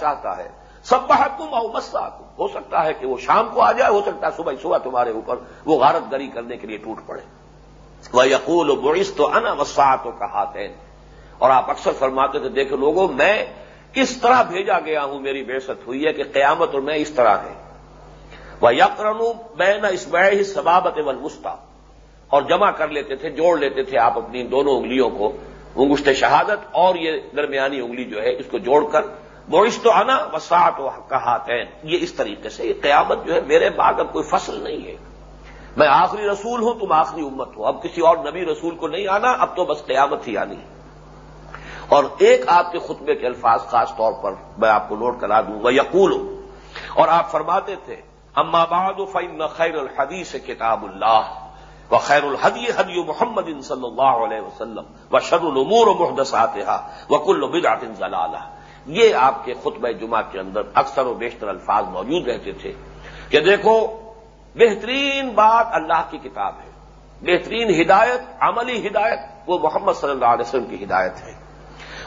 چاہتا ہے۔ سب تم او مسا ہو سکتا ہے کہ وہ شام کو آ جائے، ہو سکتا ہے صبح صبح تمہارے اوپر وہ غارت گری کرنے کے لیے ٹوٹ پڑے۔ وہ یقول و برس تو انا کا ہاتھ اور آپ اکثر فرماتے تھے، دیکھو لوگوں، میں کس طرح بھیجا گیا ہوں، میری بےست ہوئی ہے کہ قیامت اور میں اس طرح ہے۔ وہ یقرن میں نہ اس بڑے ثبابت ولمستا اور جمع کر لیتے تھے، جوڑ لیتے تھے آپ اپنی دونوں انگلیوں کو۔ انگشت شہادت اور یہ درمیانی انگلی جو ہے، اس کو جوڑ کر بوئش تو آنا وساط و کہاتین یہ اس طریقے سے یہ قیامت جو ہے میرے بعد اب کوئی فصل نہیں ہے۔ میں آخری رسول ہوں، تم آخری امت ہو۔ اب کسی اور نبی رسول کو نہیں آنا، اب تو بس قیامت ہی آنی۔ ہے اور ایک آپ کے خطبے کے الفاظ خاص طور پر میں آپ کو نوٹ کرا دوں وہ یقول اور آپ فرماتے تھے اما بعد فن خیر الحدیث کتاب اللہ و خیر الحدی حدی محمد صلی اللہ علیہ وسلم و شر العمور و محدثات و کل بدعت ضلالہ یہ آپ کے خطبہ جمعہ کے اندر اکثر و بیشتر الفاظ موجود رہتے تھے کہ دیکھو، بہترین بات اللہ کی کتاب ہے۔ بہترین ہدایت، عملی ہدایت، وہ محمد صلی اللہ علیہ وسلم کی ہدایت ہے۔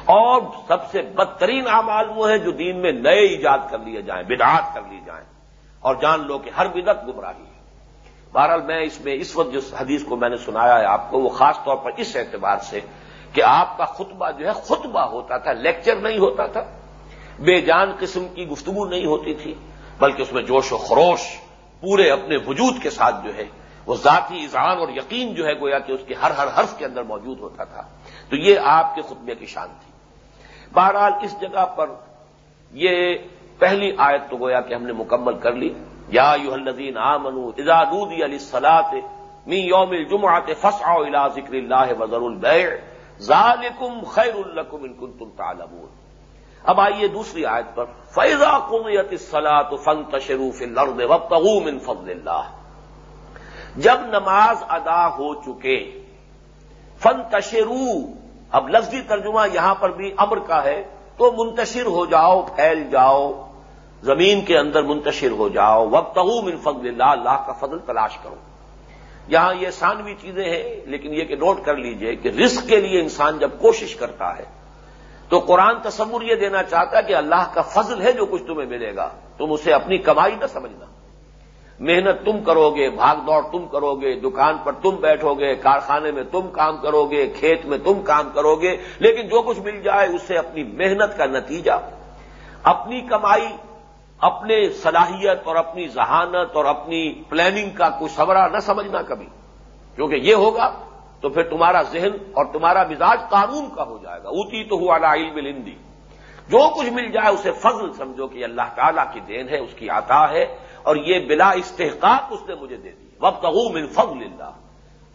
اور سب سے بدترین اعمال وہ ہیں جو دین میں نئے ایجاد کر لیے جائیں، بدعات کر لی جائیں۔ اور جان لو کہ ہر بدت گمراہی ہے۔ بہرحال میں اس میں، اس وقت جس حدیث کو میں نے سنایا ہے آپ کو، وہ خاص طور پر اس اعتبار سے کہ آپ کا خطبہ جو ہے خطبہ ہوتا تھا، لیکچر نہیں ہوتا تھا۔ بے جان قسم کی گفتگو نہیں ہوتی تھی، بلکہ اس میں جوش و خروش پورے اپنے وجود کے ساتھ جو ہے، وہ ذاتی اذعان اور یقین جو ہے گویا کہ اس کے ہر ہر حرف کے اندر موجود ہوتا تھا۔ تو یہ آپ کے خطبے کی شان تھی۔ بہرحال اس جگہ پر یہ پہلی آیت تو گویا کہ ہم نے مکمل کر لی۔ یا یو الدین آ منو علی سلاط می یوم الجمعات فسع الى ذکر اللہ وزر البیع۔ ذالکم خیر الکم ان کنتم تعلمون۔ اب آئیے دوسری آیت پر۔ فیضا قمیت الصلاۃ فانتشروا فی الارض وابتغوا من فضل اللہ جب نماز ادا ہو چکے، فانتشروا۔ اب لفظی ترجمہ یہاں پر بھی امر کا ہے، تو منتشر ہو جاؤ، پھیل جاؤ، زمین کے اندر منتشر ہو جاؤ وقت من فضل اللہ اللہ کا فضل تلاش کرو۔ یہاں یہ سانوی چیزیں ہیں، لیکن یہ کہ نوٹ کر لیجیے کہ رزق کے لیے انسان جب کوشش کرتا ہے، تو قرآن تصور یہ دینا چاہتا ہے کہ اللہ کا فضل ہے جو کچھ تمہیں ملے گا۔ تم اسے اپنی کمائی نہ سمجھنا۔ محنت تم کرو گے بھاگ دوڑ تم کرو گے دکان پر تم بیٹھو گے کارخانے میں تم کام کرو گے کھیت میں تم کام کرو گے لیکن جو کچھ مل جائے اس سے اپنی محنت کا نتیجہ، اپنی کمائی اپنے صلاحیت اور اپنی ذہانت اور اپنی پلاننگ کا کوئی سبرا نہ سمجھنا کبھی۔ کیونکہ یہ ہوگا تو پھر تمہارا ذہن اور تمہارا مزاج قانون کا ہو جائے گا۔ اوتی تو ہوا نا علم لندی جو کچھ مل جائے اسے فضل سمجھو کہ اللہ تعالیٰ کی دین ہے، اس کی عطا ہے اور یہ بلا استحقاق اس نے مجھے دے دی۔ وقت من فضل اللہ۔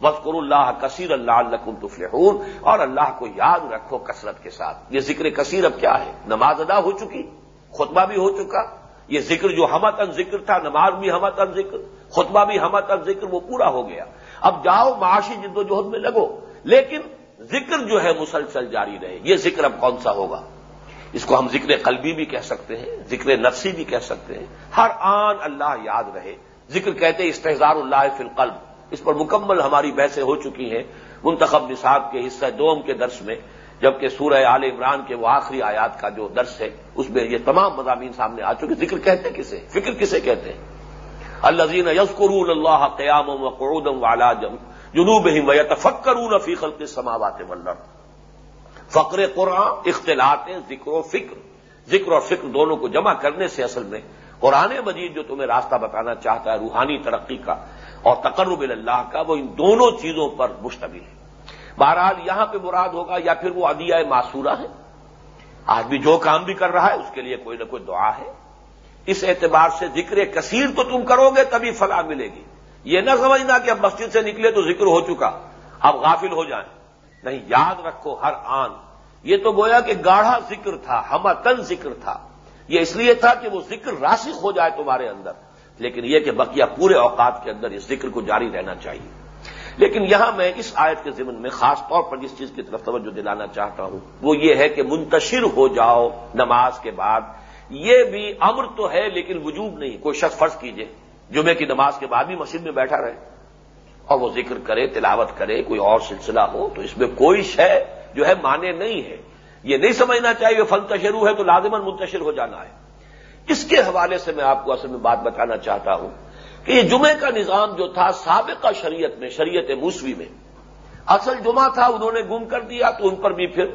وفقر اللہ کثیر اللہ الکم تفلحون۔ اور اللہ کو یاد رکھو کثرت کے ساتھ۔ یہ ذکر کثیر اب کیا ہے؟ نماز ادا ہو چکی، خطبہ بھی ہو چکا۔ یہ ذکر جو ہمت ان ذکر تھا، نماز بھی ہمت ان ذکر، خطبہ بھی ہمت ان ذکر، وہ پورا ہو گیا۔ اب جاؤ معاشی جد و جہد میں لگو۔ لیکن ذکر جو ہے مسلسل جاری رہے۔ یہ ذکر اب کون سا ہوگا؟ اس کو ہم ذکر قلبی بھی کہہ سکتے ہیں، ذکر نفسی بھی کہہ سکتے ہیں۔ ہر آن اللہ یاد رہے۔ ذکر کہتے استحزار اللہ فی القلب۔ اس پر مکمل ہماری بحثیں ہو چکی ہیں۔ منتخب نصاب کے حصہ، دوم کے درس میں۔ جبکہ سورہ عال عمران کے وہ آخری آیات کا جو درس ہے، اس میں یہ تمام مضامین سامنے آ چکے۔ ذکر کہتے کسے؟ فکر کسے کہتے ہیں؟ الزین یسکر اللہ قیام و قعودم والا جنوب ہی و فی خلق سماوات ولر فقر قرآن، اختلاط، ذکر و فکر۔ ذکر اور فکر دونوں کو جمع کرنے سے اصل میں قرآن مجید جو تمہیں راستہ بتانا چاہتا ہے، روحانی ترقی کا اور تقرب اللہ کا، وہ ان دونوں چیزوں پر مشتمل ہے۔ بہرحال یہاں پہ مراد ہوگا یا پھر وہ ادیہ معصورہ ہے۔ آدمی جو کام بھی کر رہا ہے، اس کے لیے کوئی نہ کوئی دعا ہے۔ اس اعتبار سے ذکر کثیر تو تم کرو گے، تبھی فلاح ملے گی۔ یہ نہ سمجھنا کہ اب مسجد سے نکلے تو ذکر ہو چکا۔ اب غافل ہو جائیں۔ نہیں، یاد رکھو ہر آن۔ یہ تو گویا کہ گاڑھا ذکر تھا ہما تن ذکر تھا۔ یہ اس لیے تھا کہ وہ ذکر راسخ ہو جائے تمہارے اندر۔ لیکن یہ کہ بقیہ پورے اوقات کے اندر اس ذکر کو جاری رہنا چاہیے۔ لیکن یہاں میں اس آیت کے ضمن میں خاص طور پر جس چیز کی طرف توجہ دلانا چاہتا ہوں، وہ یہ ہے کہ منتشر ہو جاؤ نماز کے بعد۔ یہ بھی امر تو ہے لیکن وجوب نہیں، کوئی شخص فرض کیجیے۔ جمعے کی نماز کے بعد بھی مسجد میں بیٹھا رہے۔ اور وہ ذکر کرے، تلاوت کرے، کوئی اور سلسلہ ہو تو اس میں کوئی شے جو ہے مانے نہیں ہے۔ یہ نہیں سمجھنا چاہیے فن تشرو ہے تو لازمن منتشر ہو جانا ہے۔ اس کے حوالے سے میں آپ کو اصل میں بات بتانا چاہتا ہوں۔ کہ یہ جمعے کا نظام جو تھا سابقہ شریعت میں، شریعت موسوی میں، اصل جمعہ تھا، انہوں نے گم کر دیا تو ان پر بھی پھر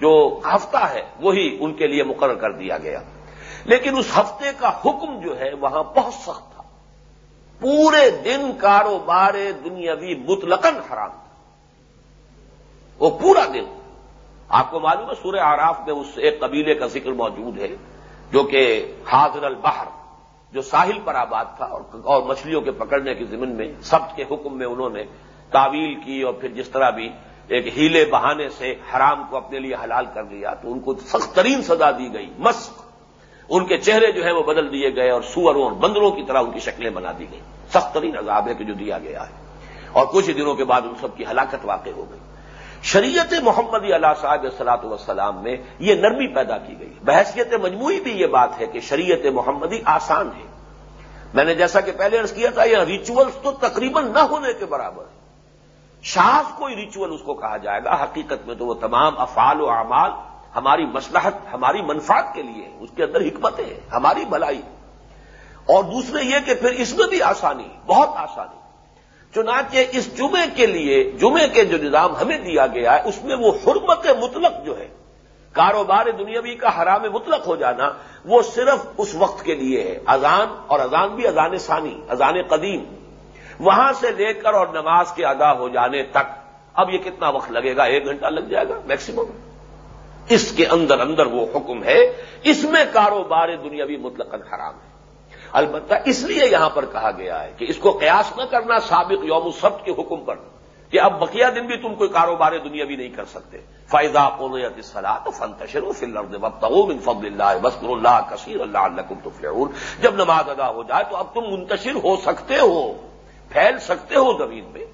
جو ہفتہ ہے وہی ان کے لیے مقرر کر دیا گیا۔ لیکن اس ہفتے کا حکم جو ہے وہاں بہت سخت تھا۔ پورے دن کاروبار دنیاوی مطلقاً حرام تھا۔ وہ پورا دن۔ آپ کو معلوم ہے سورہ آراف میں اس ایک قبیلے کا ذکر موجود ہے جو کہ حاضر البحر جو ساحل پر آباد تھا اور مچھلیوں کے پکڑنے کی زمین میں سب کے حکم میں انہوں نے تعویل کی اور پھر جس طرح بھی ایک ہیلے بہانے سے حرام کو اپنے لیے حلال کر لیا تو ان کو سخت ترین سزا دی گئی مسک ان کے چہرے جو ہے وہ بدل دیے گئے اور سوروں اور بندروں کی طرح ان کی شکلیں بنا دی گئی سخت ترین عذاب ہے کہ جو دیا گیا ہے۔ اور کچھ ہی دنوں کے بعد ان سب کی ہلاکت واقع ہو گئی۔ شریعت محمدی علیہ صاحب صلاحت وسلام میں یہ نرمی پیدا کی گئی۔ بحثیت مجموعی بھی یہ بات ہے کہ شریعت محمدی آسان ہے۔ میں نے جیسا کہ پہلے عرض کیا تھا، یہ ریچولس تو تقریباً نہ ہونے کے برابر ہے شاز کوئی ریچول اس کو کہا جائے گا، حقیقت میں تو وہ تمام افعال و اعمال ہماری مسلحت ہماری منفات کے لیے اس کے اندر حکمتیں ہماری بھلائی اور دوسرے یہ کہ پھر اس میں بھی آسانی، بہت آسانی۔ چنانچہ اس جمعے کے لیے، جمعے کے جو نظام ہمیں دیا گیا ہے، اس میں وہ حرمت مطلق جو ہے، کاروبار دنیاوی کا حرام مطلق ہو جانا، وہ صرف اس وقت کے لیے ہے۔ اذان، اور اذان بھی اذان ثانی، اذان قدیم۔ وہاں سے لے کر اور نماز کے ادا ہو جانے تک، اب یہ کتنا وقت لگے گا؟ ایک گھنٹہ لگ جائے گا میکسیمم اس کے اندر اندر وہ حکم ہے، اس میں کاروبار دنیاوی مطلق حرام ہے۔ البتہ اس لیے یہاں پر کہا گیا ہے کہ اس کو قیاس نہ کرنا سابق یوم سب کے حکم پر کہ اب بقیہ دن بھی تم کوئی کاروبار دنیا بھی نہیں کر سکتے۔ فائدہ قویت صلاح تو فن تشر فل فضل اللہ بسر اللہ کثیر اللہ اللہ تفلحون۔ جب نماز ادا ہو جائے تو اب تم منتشر ہو سکتے ہو، پھیل سکتے ہو زمین میں۔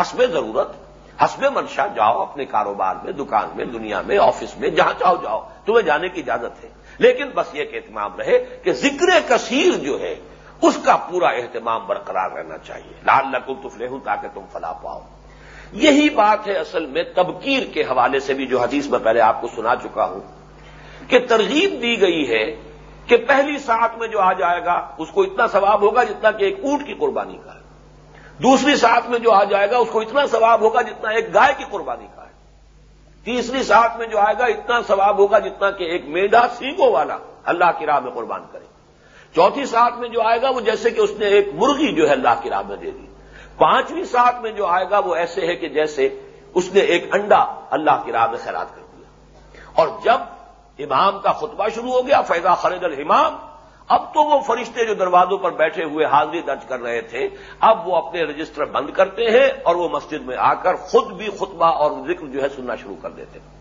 حسب ضرورت حسب منشا جاؤ اپنے کاروبار میں، دکان میں، دنیا میں، آفس میں، جہاں چاہو جاؤ، تمہیں جانے کی اجازت ہے۔ لیکن بس یہ کہ اہتمام رہے کہ ذکر کثیر جو ہے، اس کا پورا اہتمام برقرار رہنا چاہیے۔ لال نقل تفلے ہوں تاکہ تم فلا پاؤ۔ یہی بات ہے اصل میں تبکیر کے حوالے سے بھی جو حدیث میں پہلے آپ کو سنا چکا ہوں کہ ترغیب دی گئی ہے کہ پہلی ساتھ میں جو آ جائے گا، اس کو اتنا ثواب ہوگا جتنا کہ ایک اونٹ کی قربانی کا۔ ہے دوسری ساتھ میں جو آ جائے گا اس کو اتنا ثواب ہوگا جتنا ایک گائے کی قربانی کا ہے۔ تیسری ساتھ میں جو آئے گا اتنا ثواب ہوگا جتنا کہ ایک میڈا سینگوں والا اللہ کی راہ میں قربان کرے۔ چوتھی ساتھ میں جو آئے گا وہ جیسے کہ اس نے ایک مرغی جو ہے اللہ کی راہ میں دے دی۔ پانچویں ساتھ میں جو آئے گا وہ ایسے ہے کہ جیسے اس نے ایک انڈا اللہ کی راہ میں خیرات کر دیا۔ اور جب امام کا خطبہ شروع ہو گیا فیضا خرید الامام اب تو وہ فرشتے جو دروازوں پر بیٹھے ہوئے حاضری درج کر رہے تھے، اب وہ اپنے رجسٹر بند کرتے ہیں اور وہ مسجد میں آ کر خود بھی خطبہ اور ذکر جو ہے سننا شروع کر دیتے ہیں۔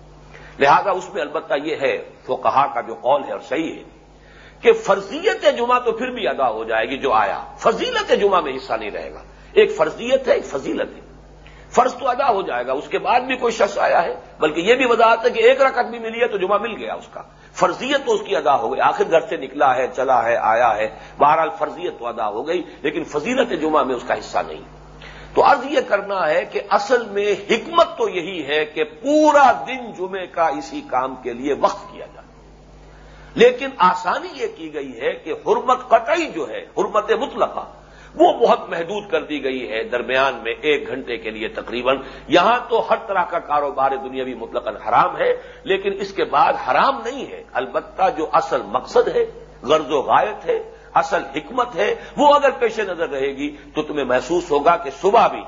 لہذا اس میں البتہ یہ ہے تو کہا کا جو قول ہے اور صحیح ہے کہ فرضیت جمعہ تو پھر بھی ادا ہو جائے گی جو آیا۔ فضیلت جمعہ میں حصہ نہیں رہے گا۔ ایک فرضیت ہے، ایک فضیلت ہے۔ فرض تو ادا ہو جائے گا، اس کے بعد بھی کوئی شخص آیا ہے، بلکہ یہ بھی وضاحت ہے کہ ایک رقط بھی ملی ہے تو جمعہ مل گیا اس کا۔ فرضیت تو اس کی ادا ہو گئی۔ آخر گھر سے نکلا ہے، چلا ہے، آیا ہے۔ بہرحال فرضیت تو ادا ہو گئی، لیکن فضیلت جمعہ میں اس کا حصہ نہیں۔ تو عرض یہ کرنا ہے کہ اصل میں حکمت تو یہی ہے کہ پورا دن جمعے کا اسی کام کے لیے وقف کیا جائے۔ لیکن آسانی یہ کی گئی ہے کہ حرمت قطعی جو ہے، حرمت مطلقہ وہ بہت محدود کر دی گئی ہے درمیان میں ایک گھنٹے کے لیے تقریباً۔ یہاں تو ہر طرح کا کاروبار دنیاوی مطلق حرام ہے، لیکن اس کے بعد حرام نہیں ہے۔ البتہ جو اصل مقصد ہے، غرض و غایت ہے، اصل حکمت ہے، وہ اگر پیش نظر رہے گی تو تمہیں محسوس ہوگا کہ صبح بھی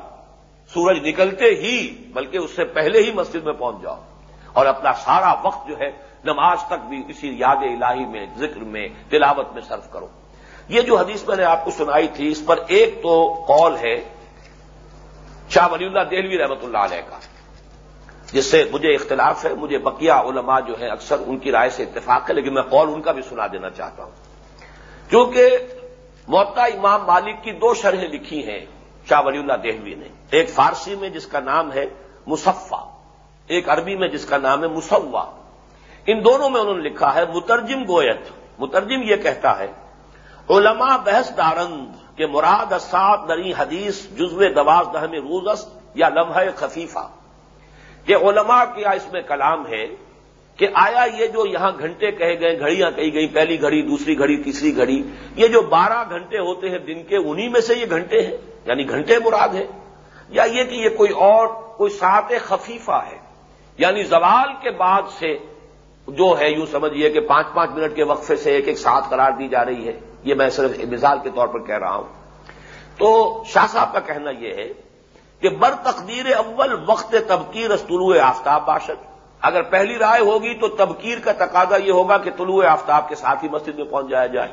سورج نکلتے ہی، بلکہ اس سے پہلے ہی مسجد میں پہنچ جاؤ۔ اور اپنا سارا وقت جو ہے، نماز تک بھی اسی یاد الہی میں، ذکر میں، تلاوت میں صرف کرو۔ یہ جو حدیث میں نے آپ کو سنائی تھی، اس پر ایک تو قول ہے شاہ ولی اللہ دہلوی رحمت اللہ علیہ کا، جس سے مجھے اختلاف ہے، مجھے بقیہ علماء جو ہیں اکثر ان کی رائے سے اتفاق ہے، لیکن میں قول ان کا بھی سنا دینا چاہتا ہوں۔ کیونکہ معتا امام مالک کی دو شرحیں لکھی ہیں شاہ ولی اللہ دہلوی نے، ایک فارسی میں جس کا نام ہے مصفہ، ایک عربی میں جس کا نام ہے مسوا ان دونوں میں انہوں نے لکھا ہے مترجم گویت۔ مترجم یہ کہتا ہے علماء بحث دارند کے مراد اسات نری حدیث جزو دواز دہم روزس یا لمحہ خفیفہ؟ کہ علماء کیا اس میں کلام ہے کہ آیا یہ جو یہاں گھنٹے کہے گئے، گھڑیاں کہی گئی پہلی گھڑی، دوسری گھڑی، تیسری گھڑی، یہ جو بارہ گھنٹے ہوتے ہیں دن کے، انہی میں سے یہ گھنٹے ہیں؟ یعنی گھنٹے مراد ہیں؟ یا یہ کہ یہ کوئی اور، کوئی سات خفیفہ ہے؟ یعنی زوال کے بعد سے جو ہے، یوں سمجھیے کہ پانچ پانچ منٹ کے وقفے سے ایک ایک ساتھ قرار دی جا رہی ہے۔ یہ میں صرف مثال کے طور پر کہہ رہا ہوں۔ تو شاہ صاحب کا کہنا یہ ہے کہ بر تقدیر اول وقت تبکیر از طلوع آفتاب باشد۔ اگر پہلی رائے ہوگی تو تبکیر کا تقاضا یہ ہوگا کہ طلوع آفتاب کے ساتھ ہی مسجد میں پہنچ جایا جائے۔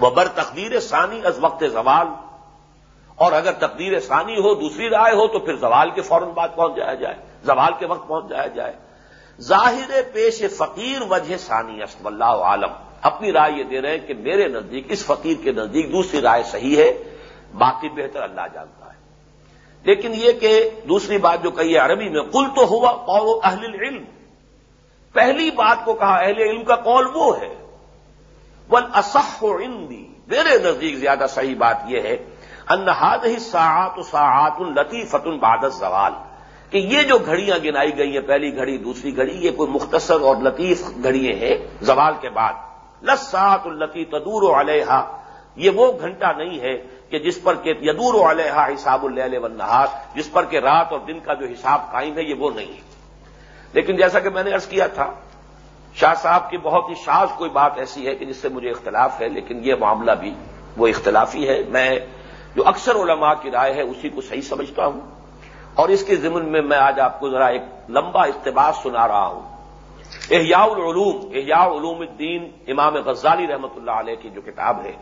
وہ بر تقدیر ثانی از وقت زوال۔ اور اگر تقدیر ثانی ہو، دوسری رائے ہو، تو پھر زوال کے فوراً بعد پہنچ جایا جائے۔ زوال کے وقت پہنچ جایا جائے۔ ظاہر پیش فقیر وجہ ثانی اسم اللہ عالم۔ اپنی رائے یہ دے رہے ہیں کہ میرے نزدیک، اس فقیر کے نزدیک دوسری رائے صحیح ہے، باقی بہتر اللہ جانتا ہے۔ لیکن یہ کہ دوسری بات جو کہی ہے عربی میں کل تو ہوا قول اہل العلم۔ پہلی بات کو کہا اہل علم کا قول وہ ہے۔ ول اصح عندی۔ میرے نزدیک زیادہ صحیح بات یہ ہے انہاد ہی ساعت و ساعت الطیفت البادت زوال کہ یہ جو گھڑیاں گنائی گئی ہیں، پہلی گھڑی، دوسری گھڑی، یہ کوئی مختصر اور لطیف گھڑیاں ہیں، زوال کے بعد۔ لسات التی تدور علیہ یہ وہ گھنٹہ نہیں ہے کہ جس پر کہ یدور علیہ حساب اللہ ونہار جس پر کہ رات اور دن کا جو حساب قائم ہے، یہ وہ نہیں ہے۔ لیکن جیسا کہ میں نے ارض کیا تھا، شاہ صاحب کی بہت ہی شاز کوئی بات ایسی ہے کہ جس سے مجھے اختلاف ہے، لیکن یہ معاملہ بھی وہ اختلافی ہے۔ میں جو اکثر علماء کی رائے ہے، اسی کو صحیح سمجھتا ہوں۔ اور اس کے ضمن میں میں آج آپ کو ذرا ایک لمبا اقتباس سنا رہا ہوں۔ احیاء العلوم، احیاء علوم الدین، امام غزالی رحمۃ اللہ علیہ کی جو کتاب ہے،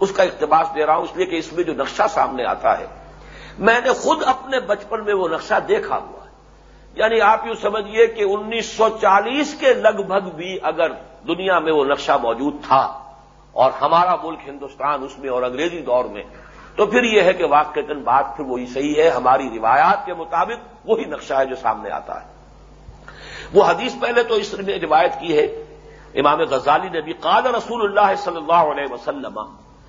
اس کا اقتباس دے رہا ہوں، اس لیے کہ اس میں جو نقشہ سامنے آتا ہے، میں نے خود اپنے بچپن میں وہ نقشہ دیکھا ہوا ہے۔ یعنی آپ یوں سمجھیے کہ انیس سو چالیس کے لگ بھگ بھی اگر دنیا میں وہ نقشہ موجود تھا، اور ہمارا ملک ہندوستان اس میں اور انگریزی دور میں، تو پھر یہ ہے کہ واقع بات پھر وہی صحیح ہے، ہماری روایات کے مطابق وہی نقشہ ہے جو سامنے آتا ہے۔ وہ حدیث پہلے تو اس نے روایت کی ہے۔ امام غزالی نے بھی قال رسول اللہ صلی اللہ علیہ وسلم،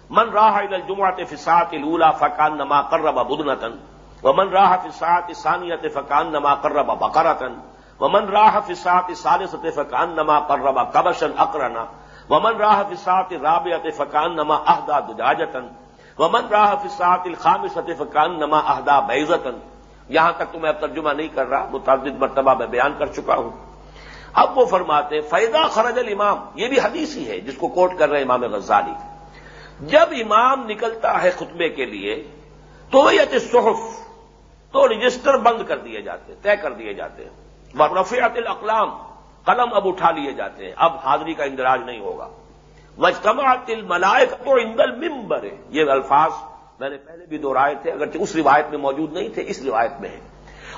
من راہ الجمعت فسات الا فقان نما کرب بدنتن و من راہ فسات ثانیت فقان نما کرب بقرتن و من راہ فسات ثالثت فقان نما کرب کبشن اقرنا و من راہ فسات رابعت فقان نما اہدا دجاجتن ومن راہ فسات الخام سطف کان نما اہدا بیزتن یہاں تک تو میں اب ترجمہ نہیں کر رہا، متعدد مرتبہ میں بیان کر چکا ہوں۔ اب وہ فرماتے فیضا خرج الامام یہ بھی حدیث ہی ہے، جس کو کوٹ کر رہے امام غزالی۔ جب امام نکلتا ہے خطبے کے لیے تو یہ صحف تو رجسٹر بند کر دیے جاتے ہیں طے کر دیے جاتے ہیں۔ رفیعت الاقلام قلم اب اٹھا لیے جاتے ہیں۔ اب حاضری کا اندراج نہیں ہوگا۔ وجتما تل ملائک تو اندل ممبر یہ الفاظ میں نے پہلے بھی دہرائے تھے، اگرچہ اس روایت میں موجود نہیں تھے، اس روایت میں ہے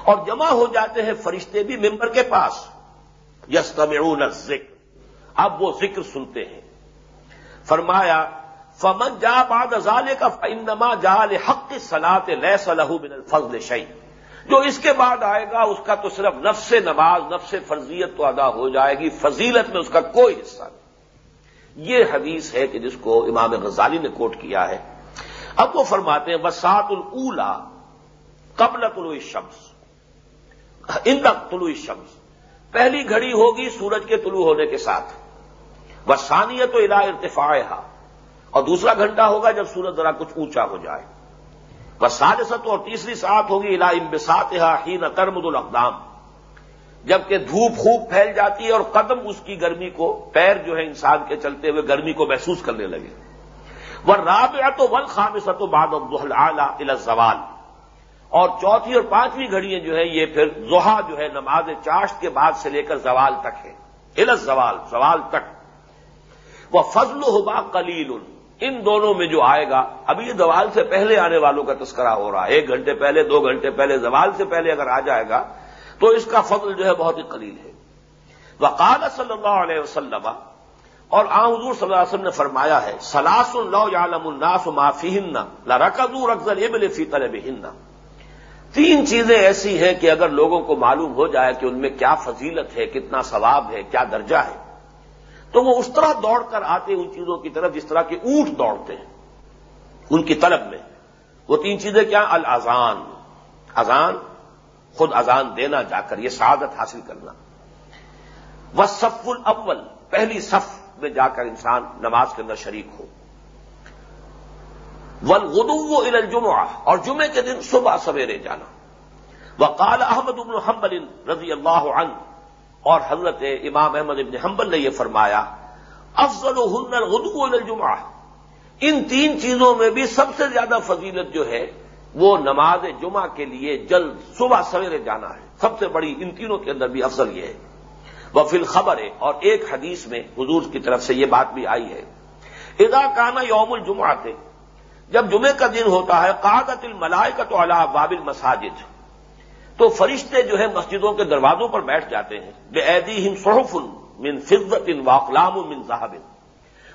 اور جمع ہو جاتے ہیں فرشتے بھی ممبر کے پاس۔ یس ذکر اب وہ ذکر سنتے ہیں۔ فرمایا، فمن جا باد ازالے کا فنما جال حق سلاط لہ صلاح بن الفضل شعی جو اس کے بعد آئے گا، اس کا تو صرف نفس نماز، نفس فرضیت تو ادا ہو جائے گی، فضیلت میں اس کا کوئی حصہ نہیں۔ یہ حدیث ہے کہ جس کو امام غزالی نے کوٹ کیا ہے۔ اب وہ فرماتے ہیں وسات الا قبل طلوع شمس ان تک طلوع شمس پہلی گھڑی ہوگی سورج کے طلوع ہونے کے ساتھ۔ وسانیت و الا ارتفاع اور دوسرا گھنٹہ ہوگا جب سورج ذرا کچھ اونچا ہو جائے۔ بس اور تیسری ساتھ ہوگی الا امبسات ہی نہ ترمد الاقدام جبکہ دھوپ خوب پھیل جاتی ہے اور قدم اس کی گرمی کو پیر جو ہے انسان کے چلتے ہوئے گرمی کو محسوس کرنے لگے۔ وہ راب تو خام ست و باد زوال اور چوتھی اور پانچویں گھڑیاں جو ہے یہ پھر زحا جو ہے، نماز چاشت کے بعد سے لے کر زوال تک ہے۔ الز زوال زوال تک۔ وہ فضل ہوبا کلیل ان دونوں میں جو آئے گا، ابھی یہ زوال سے پہلے آنے والوں کا تذکرہ ہو رہا ہے۔ ایک گھنٹے پہلے، دو گھنٹے پہلے، زوال سے پہلے اگر آ جائے گا، تو اس کا فضل جو ہے بہت ہی قلیل ہے۔ وقال صلی اللہ علیہ وسلم اور آ حضور صلی اللہ علیہ وسلم نے فرمایا ہے، سلاس اللہ عالم الناس معافی ہن لا اکثر ابل فی طلب تین چیزیں ایسی ہیں کہ اگر لوگوں کو معلوم ہو جائے کہ ان میں کیا فضیلت ہے، کتنا ثواب ہے، کیا درجہ ہے، تو وہ اس طرح دوڑ کر آتے ان چیزوں کی طرف، جس طرح کے اونٹ دوڑتے ہیں، ان کی طلب میں۔ وہ تین چیزیں کیا؟ الازان اذان، خود اذان دینا جا کر، یہ سعادت حاصل کرنا۔ وہ سف الاول، پہلی صف۔ میں جا کر انسان نماز کے اندر شریک ہو۔ ولغدو ال الجمعہ، اور جمعے کے دن صبح سویرے جانا۔ وقال احمد ابن حنبل رضی اللہ عنہ، اور حضرت امام احمد ابن حنبل نے یہ فرمایا افضل ہن الغدو ال الجمعہ۔ ان تین چیزوں میں بھی سب سے زیادہ فضیلت جو ہے، وہ نماز جمعہ کے لیے جلد صبح سویرے جانا ہے۔ سب سے بڑی ان تینوں کے اندر بھی افضل یہ ہے۔ وہ فل خبر ہے۔ اور ایک حدیث میں حضور کی طرف سے یہ بات بھی آئی ہے۔ ادا کانا یوم الجمعہ تھے جب جمعے کا دن ہوتا ہے قادت الملائے کا تو اللہ بابل مساجد تو فرشتے جو ہے مسجدوں کے دروازوں پر بیٹھ جاتے ہیں۔ بے عیدی ہم صحف من فضت ان واقلام من صاحب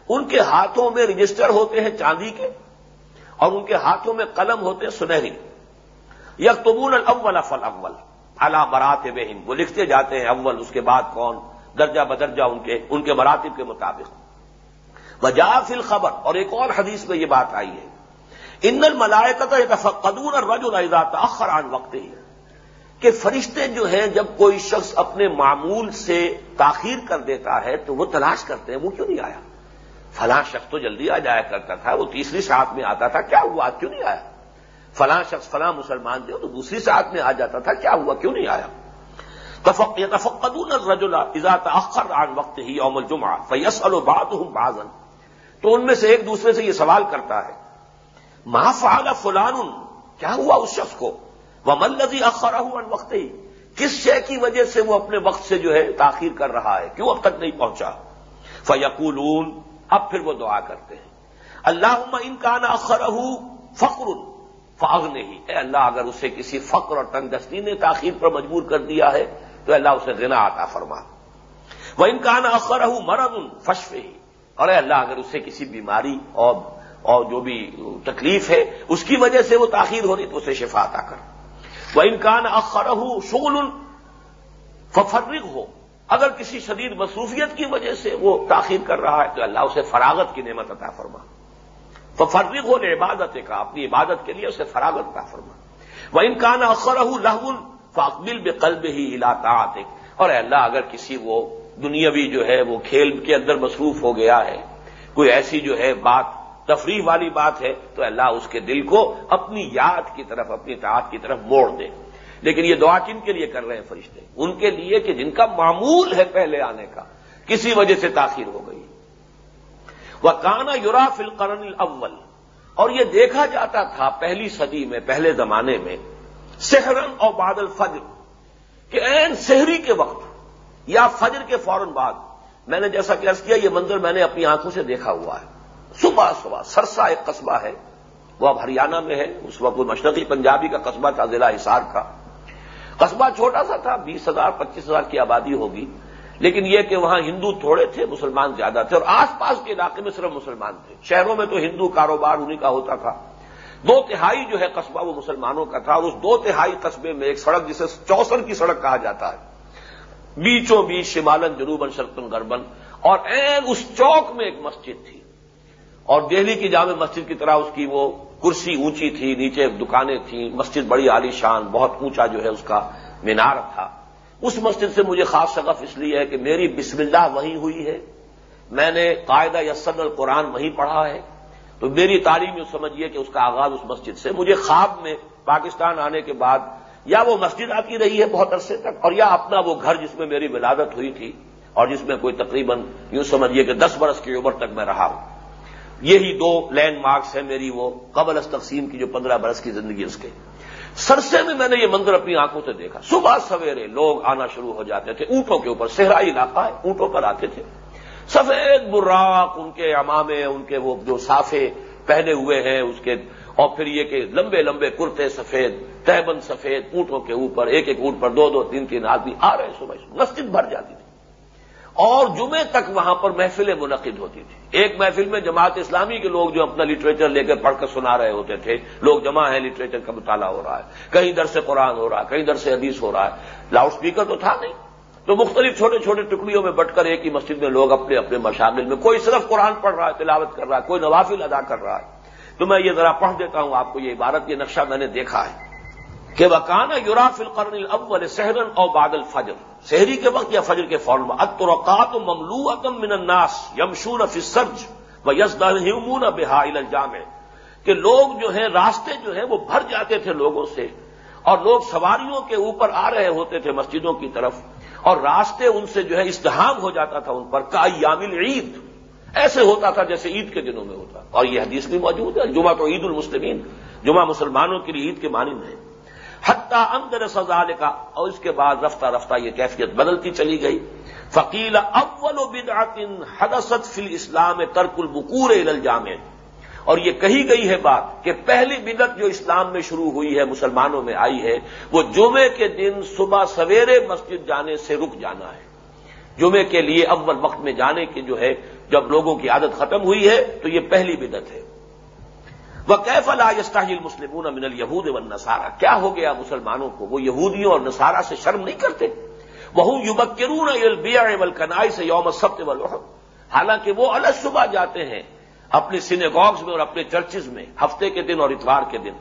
ان کے ہاتھوں میں رجسٹر ہوتے ہیں چاندی کے، اور ان کے ہاتھوں میں قلم ہوتے ہیں سنہری۔ یکتبون الاول فل اول الا برات بہن وہ لکھتے جاتے ہیں اول اس کے بعد کون؟ درجہ بدرجہ ان کے ان کے مراتب کے مطابق۔ وجا فل خبر اور ایک اور حدیث میں یہ بات آئی ہے۔ ان الملائکت یتفقدون الرجل اذا تاخر عن وقت ہی کہ فرشتے جو ہیں، جب کوئی شخص اپنے معمول سے تاخیر کر دیتا ہے، تو وہ تلاش کرتے ہیں، وہ کیوں نہیں آیا؟ فلاں شخص تو جلدی آ جایا کرتا تھا، وہ تیسری ساتھ میں آتا تھا، کیا ہوا؟ کیوں نہیں آیا؟ فلاں شخص، فلاں مسلمان جو تو دوسری ساتھ میں آ جاتا تھا، کیا ہوا؟ کیوں نہیں آیا؟ تفقدون الرجل اذا تاخر عن وقت ہی یوم الجمعہ فیسأل بعضهم بعضا۔ تو ان میں سے ایک دوسرے سے یہ سوال کرتا ہے، ما فعل فلان؟ کیا ہوا اس شخص کو؟ وہ ملزی اخرا ہوں وقت ہی کس شے کی وجہ سے وہ اپنے وقت سے جو ہے تاخیر کر رہا ہے؟ کیوں اب تک نہیں پہنچا؟ فیقولون اب پھر وہ دعا کرتے ہیں اللہ ان کا نا اخر فخر فاغ نہیں اے اللہ، اگر اسے کسی فقر اور تنگ دستی نے تاخیر پر مجبور کر دیا ہے، تو اللہ اسے غنا عطا فرما۔ وہ ان کا نا اخر مرد فشف ہی اور اے اللہ، اگر اسے کسی بیماری اور اور جو بھی تکلیف ہے، اس کی وجہ سے وہ تاخیر ہو رہی تو اسے شفا عطا کر۔ وہ انکان اخرہ شغل ففرغ ہو اگر کسی شدید مصروفیت کی وجہ سے وہ تاخیر کر رہا ہے، تو اللہ، اسے فراغت کی نعمت عطا فرما۔ ففرغ ہو نے عبادت کا، اپنی عبادت کے لیے اسے فراغت عطا فرما۔ وہ انکان اخرہ لہن فاقبل بے قلب ہی علاقہ اور اللہ، اگر کسی وہ دنیاوی جو ہے، وہ کھیل کے اندر مصروف ہو گیا ہے، کوئی ایسی جو ہے بات، تفریح والی بات ہے، تو اللہ، اس کے دل کو اپنی یاد کی طرف، اپنی تعداد کی طرف موڑ دے۔ لیکن یہ دعا کن کے لیے کر رہے ہیں فرشتے؟ ان کے لیے کہ جن کا معمول ہے پہلے آنے کا، کسی وجہ سے تاخیر ہو گئی۔ وہ کانا یورا فلقرن اول اور یہ دیکھا جاتا تھا پہلی صدی میں، پہلے زمانے میں سہرن اور بادل فجر کہ این شہری کے وقت یا فجر کے فوراً بعد میں نے جیسا کہ کیا، یہ منظر میں نے اپنی آنکھوں سے دیکھا ہوا ہے۔ صبح صبح سرسا ایک قصبہ ہے۔ وہ اب ہریانہ میں ہے۔ اس وقت وہ مشرقی پنجابی کا قصبہ تھا، ضلع حصار کا۔ قصبہ چھوٹا سا تھا، بیس ہزار، پچیس ہزار کی آبادی ہوگی۔ لیکن یہ کہ وہاں ہندو تھوڑے تھے، مسلمان زیادہ تھے، اور آس پاس کے علاقے میں صرف مسلمان تھے۔ شہروں میں تو ہندو کاروبار انہیں کا ہوتا تھا۔ دو تہائی جو ہے قصبہ وہ مسلمانوں کا تھا، اور اس دو تہائی قصبے میں ایک سڑک جسے چوسر کی سڑک کہا جاتا ہے۔ بیچوں بیچ شمالن، جنوبن شرطن گربن اور این اس چوک میں ایک مسجد تھی۔ اور دہلی کی جامع مسجد کی طرح اس کی وہ کرسی اونچی تھی، نیچے دکانیں تھیں، مسجد بڑی عالی شان، بہت اونچا جو ہے اس کا مینار تھا۔ اس مسجد سے مجھے خاص شغف اس لیے ہے کہ میری بسم اللہ وہیں ہوئی ہے۔ میں نے قاعدہ یسن القرآن وہیں پڑھا ہے۔ تو میری تعلیم یوں سمجھیے کہ اس کا آغاز اس مسجد سے۔ مجھے خواب میں پاکستان آنے کے بعد یا وہ مسجد آتی رہی ہے بہت عرصے تک اور یا اپنا وہ گھر جس میں میری ولادت ہوئی تھی اور جس میں کوئی تقریباً یوں سمجھیے کہ دس برس کی عمر تک میں رہا ہوں۔ یہی دو لینڈ مارکس ہیں میری وہ قبل از تقسیم کی جو پندرہ برس کی زندگی اس کے۔ سرسے میں میں نے یہ منظر اپنی آنکھوں سے دیکھا۔ صبح سویرے لوگ آنا شروع ہو جاتے تھے۔ اونٹوں کے اوپر، صحرائی علاقہ ہے، اونٹوں پر آتے تھے۔ سفید براق ان کے امامے ان کے وہ جو صافے پہنے ہوئے ہیں، اس کے، اور پھر یہ کہ لمبے لمبے کرتے سفید تہبند سفید اونٹوں کے اوپر، ایک ایک اونٹ پر دو دو تین تین آدمی آ رہے صبح۔ مسجد بھر جاتی تھی۔ اور جمعے تک وہاں پر محفلیں منعقد ہوتی تھی ایک محفل میں جماعت اسلامی کے لوگ جو اپنا لٹریچر لے کر پڑھ کر سنا رہے ہوتے تھے، لوگ جمع ہیں لٹریچر کا مطالعہ ہو رہا ہے۔ کہیں در سے قرآن ہو رہا ہے، کہیں در سے حدیث ہو رہا ہے۔ لاؤڈ اسپیکر تو تھا نہیں۔ تو مختلف چھوٹے چھوٹے ٹکڑیوں میں بٹ کر ایک ہی مسجد میں لوگ اپنے اپنے مشاغل میں، کوئی صرف قرآن پڑھ رہا ہے، تلاوت کر رہا ہے، کوئی نوافل ادا کر رہا ہے۔ تو میں یہ ذرا پڑھ دیتا ہوں، آپ کو یہ عبارت، یہ نقشہ میں نے دیکھا ہے۔ کہ وکانا یورا فلقرن اول سہرن اور بادل فجر شہری کے وقت یا فجر کے فورم اترقات مملو اتم من الناس یمشون فسرج و یسدان بحال الجام کہ لوگ جو ہیں، راستے جو ہیں، وہ بھر جاتے تھے لوگوں سے اور لوگ سواریوں کے اوپر آ رہے ہوتے تھے مسجدوں کی طرف اور راستے ان سے جو ہے استحام ہو جاتا تھا ان پر، کا یامل عید ایسے ہوتا تھا جیسے عید کے دنوں میں ہوتا۔ اور یہ حدیث بھی موجود ہے، جمعہ تو عید المسلمین، جمعہ مسلمانوں کے لیے عید کے مانند ہے۔ حتیٰ اندر سزا کا اور اس کے بعد رفتہ رفتہ یہ کیفیت بدلتی چلی گئی۔ فقیل اول و بدعت حدثت فی الاسلام ترک البکور الجام اور یہ کہی گئی ہے بات کہ پہلی بدت جو اسلام میں شروع ہوئی ہے، مسلمانوں میں آئی ہے، وہ جمعے کے دن صبح سویرے مسجد جانے سے رک جانا ہے۔ جمعے کے لیے اول وقت میں جانے کی جو ہے، جب لوگوں کی عادت ختم ہوئی ہے، تو یہ پہلی بدت ہے۔ وہ کیف الجستاحل مسلم من الہود و نسارا کیا ہو گیا مسلمانوں کو؟ وہ یہودیوں اور نصارہ سے شرم نہیں کرتے؟ وہ یوبکرون البیا ولکنائی سے یوم سبت و حالانکہ وہ الگ صبح جاتے ہیں اپنے سینگاگز میں اور اپنے چرچز میں، ہفتے کے دن اور اتوار کے دن۔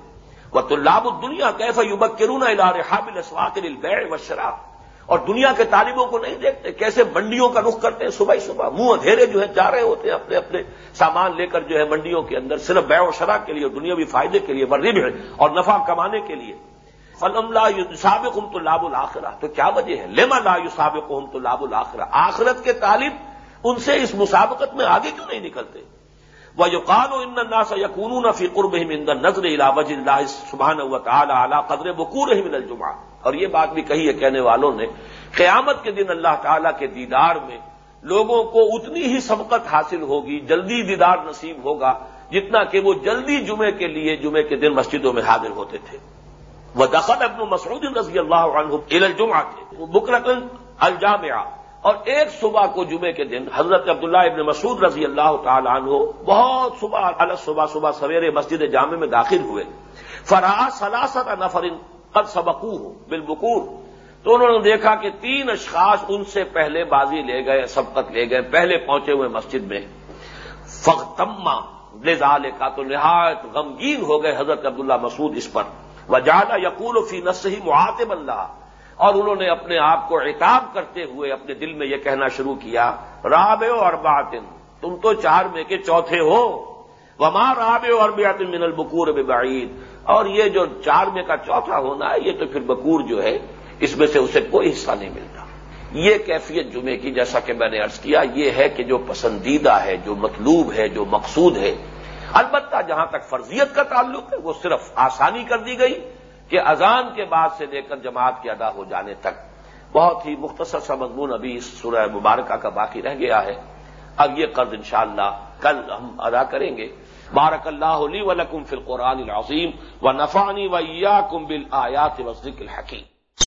وہ تو لاب الدنیا کیف یوبکرون الار حابل اسواق البیع و شراب اور دنیا کے طالبوں کو نہیں دیکھتے، کیسے منڈیوں کا رخ کرتے ہیں؟ صبح ہی صبح منہ ادھیرے جو ہے جا رہے ہوتے ہیں اپنے اپنے سامان لے کر جو ہے منڈیوں کے اندر، صرف بیع و شرح کے لیے دنیاوی فائدے کے لیے ورب ہے، اور نفع کمانے کے لیے۔ فلم لا سابق ہم تو لاب الآخرہ تو کیا وجہ ہے؟ لیما لا سابق ہم تو لاب الآخرہ آخرت کے طالب ان سے اس مسابقت میں آگے کیوں نہیں نکلتے؟ وہ جو و ان سا یقون فی قرب نظر وج اللہ سبحان و تعالی اعلیٰ قدر بکور من الجمعہ اور یہ بات بھی کہی ہے کہنے والوں نے، قیامت کے دن اللہ تعالی کے دیدار میں لوگوں کو اتنی ہی سبقت حاصل ہوگی، جلدی دیدار نصیب ہوگا، جتنا کہ وہ جلدی جمعے کے لیے جمعے کے دن مسجدوں میں حاضر ہوتے تھے۔ وہ دخل ابن مسعود رضی اللہ عنہ الجمعہ تھے وہ بکرتن الجامعہ۔ اور ایک صبح کو جمعے کے دن حضرت عبداللہ ابن مسعود رضی اللہ تعالی عنہ بہت صبح الگ صبح صبح سویرے مسجد جامع میں داخل ہوئے۔ فراہ سلاست نفرن قد سبقو بالبکور تو انہوں نے دیکھا کہ تین اشخاص ان سے پہلے بازی لے گئے، سبقت لے گئے، پہلے پہنچے ہوئے مسجد میں۔ فختما لال کا تو نہایت غمگین ہو گئے حضرت عبداللہ مسعود اس پر۔ وجالہ یقول فی نسہی معاتب اللہ اور انہوں نے اپنے آپ کو اعتاب کرتے ہوئے اپنے دل میں یہ کہنا شروع کیا راب اور باطن تم تو چار میں کے چوتھے ہو۔ وما راب اور بیاتن من البکور بعید اور یہ جو چار میں کا چوتھا ہونا ہے، یہ تو پھر بکور جو ہے، اس میں سے اسے کوئی حصہ نہیں ملتا۔ یہ کیفیت جمعے کی، جیسا کہ میں نے ارض کیا، یہ ہے کہ جو پسندیدہ ہے، جو مطلوب ہے، جو مقصود ہے، البتہ جہاں تک فرضیت کا تعلق ہے، وہ صرف آسانی کر دی گئی کہ اذان کے بعد سے لے کر جماعت کے ادا ہو جانے تک۔ بہت ہی مختصر سا مضمون ابھی اس سورہ مبارکہ کا باقی رہ گیا ہے۔ اب یہ قرض انشاءاللہ کل ہم ادا کریں گے۔ بارک اللہ علی ولکم فی القرآن العظیم و نفانی و یا کم بل آیات الحکیم